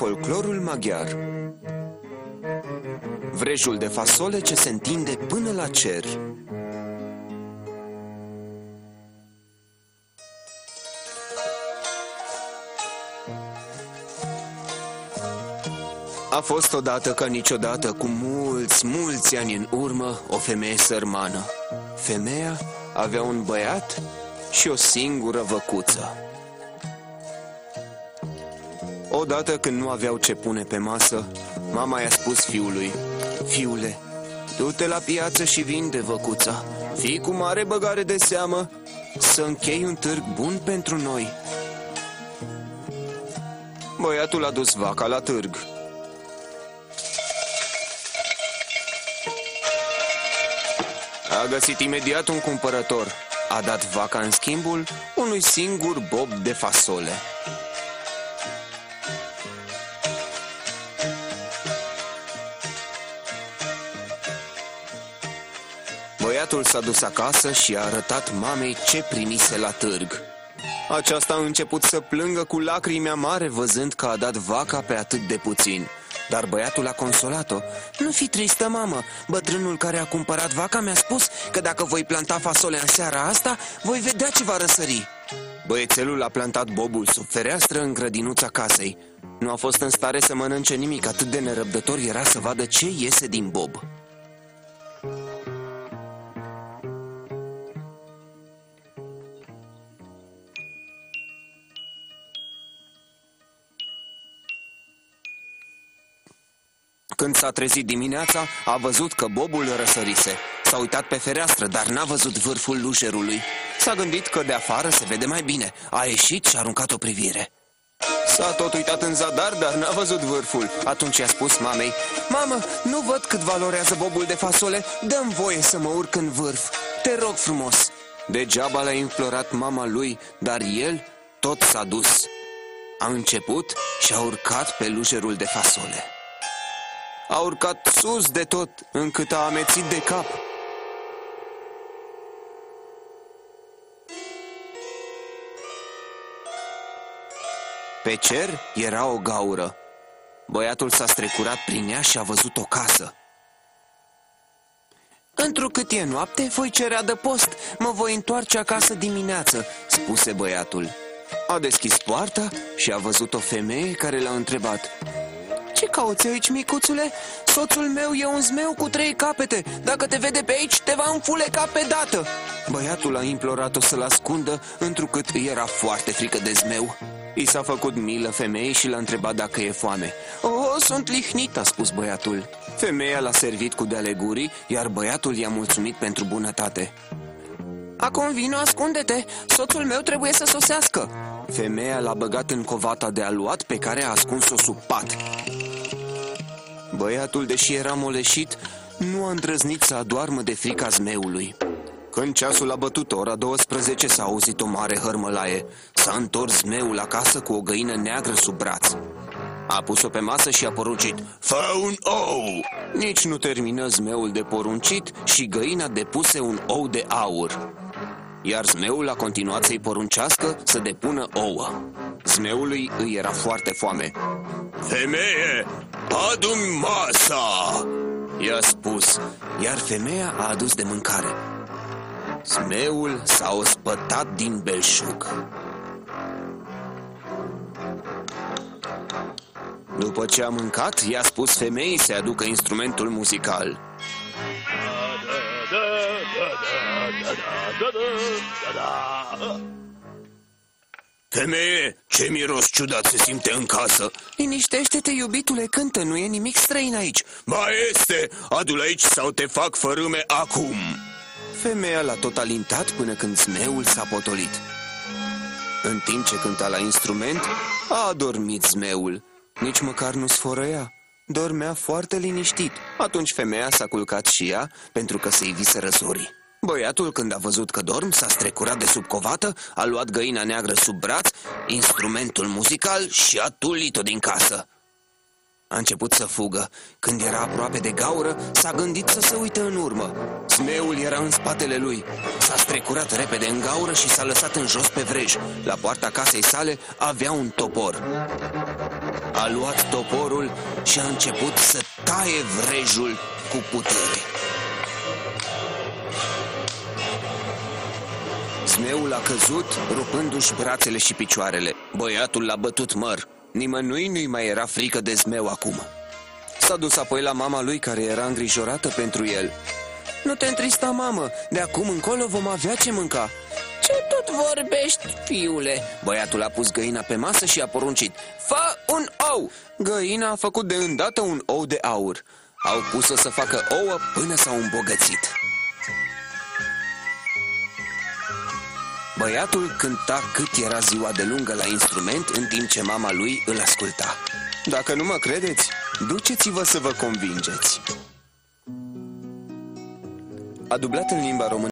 folclorul maghiar. Vrejul de fasole ce se întinde până la cer. A fost odată ca niciodată, cu mulți, mulți ani în urmă, o femeie sărmană. Femeia avea un băiat și o singură văcuță. Odată când nu aveau ce pune pe masă, mama i-a spus fiului, Fiule, du-te la piață și vinde văcuța. Fii cu mare băgare de seamă să închei un târg bun pentru noi. Băiatul a dus vaca la târg. A găsit imediat un cumpărător. A dat vaca în schimbul unui singur bob de fasole. Băiatul s-a dus acasă și a arătat mamei ce primise la târg. Aceasta a început să plângă cu lacrimea mare văzând că a dat vaca pe atât de puțin. Dar băiatul a consolat-o. Nu fi tristă, mamă. Bătrânul care a cumpărat vaca mi-a spus că dacă voi planta fasole în seara asta, voi vedea ce va răsări. Băiețelul a plantat bobul sub fereastră în grădinuța casei. Nu a fost în stare să mănânce nimic, atât de nerăbdător era să vadă ce iese din bob. Când s-a trezit dimineața, a văzut că bobul răsărise. S-a uitat pe fereastră, dar n-a văzut vârful lușerului. S-a gândit că de afară se vede mai bine. A ieșit și a aruncat o privire. S-a tot uitat în zadar, dar n-a văzut vârful. Atunci i-a spus mamei, Mamă, nu văd cât valorează bobul de fasole, dăm voie să mă urc în vârf. Te rog frumos. Degeaba l-a implorat mama lui, dar el tot s-a dus. A început și a urcat pe lușerul de fasole a urcat sus de tot, încât a amețit de cap. Pe cer era o gaură. Băiatul s-a strecurat prin ea și a văzut o casă. Întrucât e noapte, voi cere post. Mă voi întoarce acasă dimineață, spuse băiatul. A deschis poarta și a văzut o femeie care l-a întrebat. Ce cauți aici, micuțule? Soțul meu e un zmeu cu trei capete. Dacă te vede pe aici, te va înfuleca pe dată. Băiatul a implorat-o să-l ascundă, întrucât îi era foarte frică de zmeu. I s-a făcut milă femeii și l-a întrebat dacă e foame. Oh, sunt lihnit, a spus băiatul. Femeia l-a servit cu de gurii, iar băiatul i-a mulțumit pentru bunătate. Acum vino, ascunde-te, soțul meu trebuie să sosească. Femeia l-a băgat în covata de aluat pe care a ascuns-o sub pat. Băiatul, deși era moleșit, nu a îndrăznit să adoarmă de frica zmeului. Când ceasul a bătut ora 12, s-a auzit o mare hărmălaie. S-a întors zmeul acasă cu o găină neagră sub braț. A pus-o pe masă și a poruncit Fă un ou! Nici nu termină zmeul de poruncit și găina depuse un ou de aur. Iar zmeul a continuat să-i poruncească să depună ouă. Zmeului îi era foarte foame. Femeie, adu-mi masa! I-a spus, iar femeia a adus de mâncare. Zmeul s-a ospătat din belșug. După ce a mâncat, i-a spus femeii să aducă instrumentul muzical. Femeie, ce miros ciudat se simte în casă. Liniștește-te, iubitule, cântă, nu e nimic străin aici. Mai este, adu-l aici sau te fac fărâme acum. Femeia l-a tot alintat până când zmeul s-a potolit. În timp ce cânta la instrument, a adormit zmeul Nici măcar nu sfărăia. Dormea foarte liniștit. Atunci femeia s-a culcat și ea pentru că se-i vise răzorii Băiatul, când a văzut că dorm, s-a strecurat de sub covată, a luat găina neagră sub braț, instrumentul muzical și a tulit-o din casă. A început să fugă. Când era aproape de gaură, s-a gândit să se uite în urmă. Zmeul era în spatele lui. S-a strecurat repede în gaură și s-a lăsat în jos pe vrej. La poarta casei sale avea un topor. A luat toporul și a început să taie vrejul cu putere. Zmeul a căzut, rupându-și brațele și picioarele. Băiatul l-a bătut măr. Nimănui nu-i mai era frică de zmeu acum. S-a dus apoi la mama lui, care era îngrijorată pentru el. Nu te întrista, mamă, de acum încolo vom avea ce mânca. Ce tot vorbești, fiule? Băiatul a pus găina pe masă și a poruncit. Fă un ou! Găina a făcut de îndată un ou de aur. Au pus-o să facă ouă până s-au îmbogățit. Băiatul cânta cât era ziua de lungă la instrument în timp ce mama lui îl asculta. Dacă nu mă credeți, duceți-vă să vă convingeți. A dublat în limba română